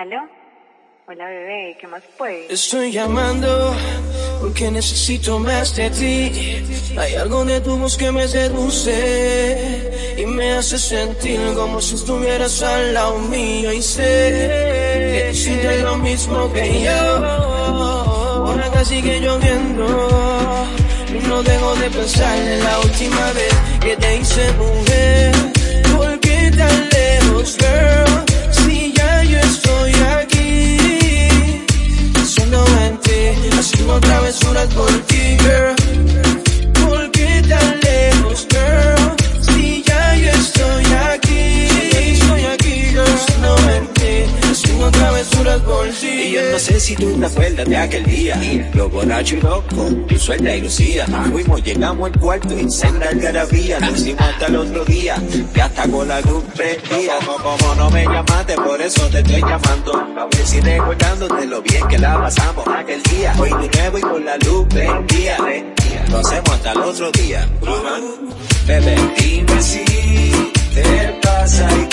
¿Aló? Hola bebé, ¿qué más puedes? Estoy llamando porque necesito más de ti. Hay algo de tu voz que me seduce y me hace sentir como si estuvieras al lado mío y sé que sientes lo mismo que yo. Ahora acá sigue lloviendo no dejo de pensar en la última vez que te hice mujer. Travesuras ti. Y yo no sé si tú te acuerdas de aquel día, lo borracho y loco, tu suelta y lucía. Fuimos, llegamos al cuarto y sin la algarabía, lo hicimos hasta el otro día, que hasta con la luz prendía. Como, no me llamaste, por eso te estoy llamando, a ver si recordándote lo bien que la pasamos aquel día. Hoy de nuevo y con la luz prendía, lo hacemos hasta el otro día. Bebé, dime si te pasa igual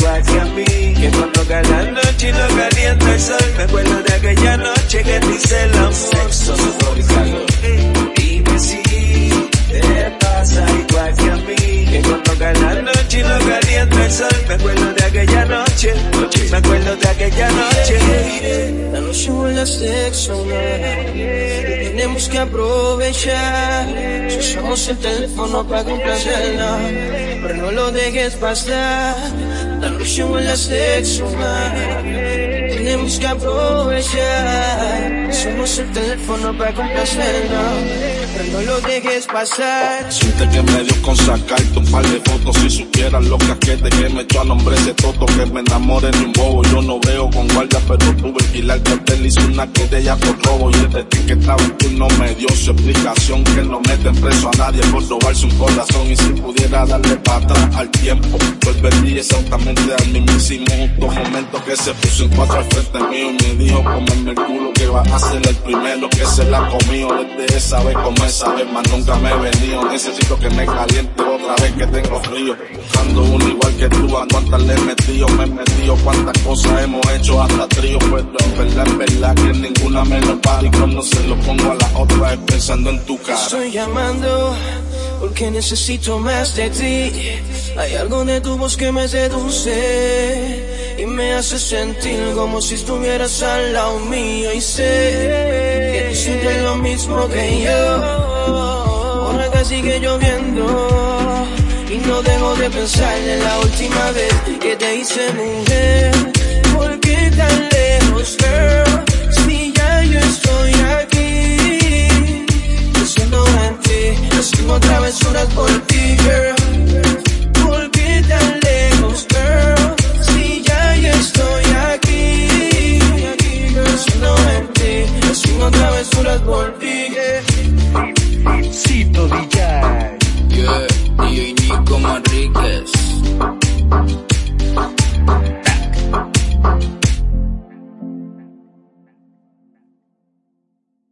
me acuerdo de aquella noche, me acuerdo de aquella noche. La noche huele a sexo, tenemos que aprovechar. Si usamos el teléfono para complacerla, pero no lo dejes pasar. La noche huele a sexo. Tenemos que aprovechar. Usamos el teléfono para complacerla, pero no lo dejes pasar. Siente que me dio con sacarte un par de fotos Si supieras los casquetes que me echó a nombre de todo Que me enamoré de un bobo Yo no veo tuve que cartel Hice una querella por robo. Y el detective que estaba en turno me dio su explicación Que no meten preso a nadie por robarse un corazón. Y si pudiera darle para atrás al tiempo Volvería exactamente al mismísimo justo momento Que se puso en cuatro al frente mío Y me dijo comerme el culo que va a ser el primero Que se la comió desde esa vez como esa vez Más nunca me he venido. Necesito que me caliente otra vez que tengo frío. Buscando uno igual que tú A cuántas le he metido, me Cuántas cosas hemos hecho hasta trío Pero en verdad, en verdad que ninguna me lo para Y cuando se lo pongo a la otra es pensando en tu cara Estoy llamando porque necesito más de ti. Hay algo de tu voz que me seduce y me hace sentir como si estuvieras al lado mío. Y sé que tú sientes lo mismo que yo. Ahora acá sigue lloviendo de pensar en la última vez que te hice mujer. ¿Por qué tan lejos, girl? Si ya yo estoy aquí pensando en ti, haciendo travesuras por ti, girl.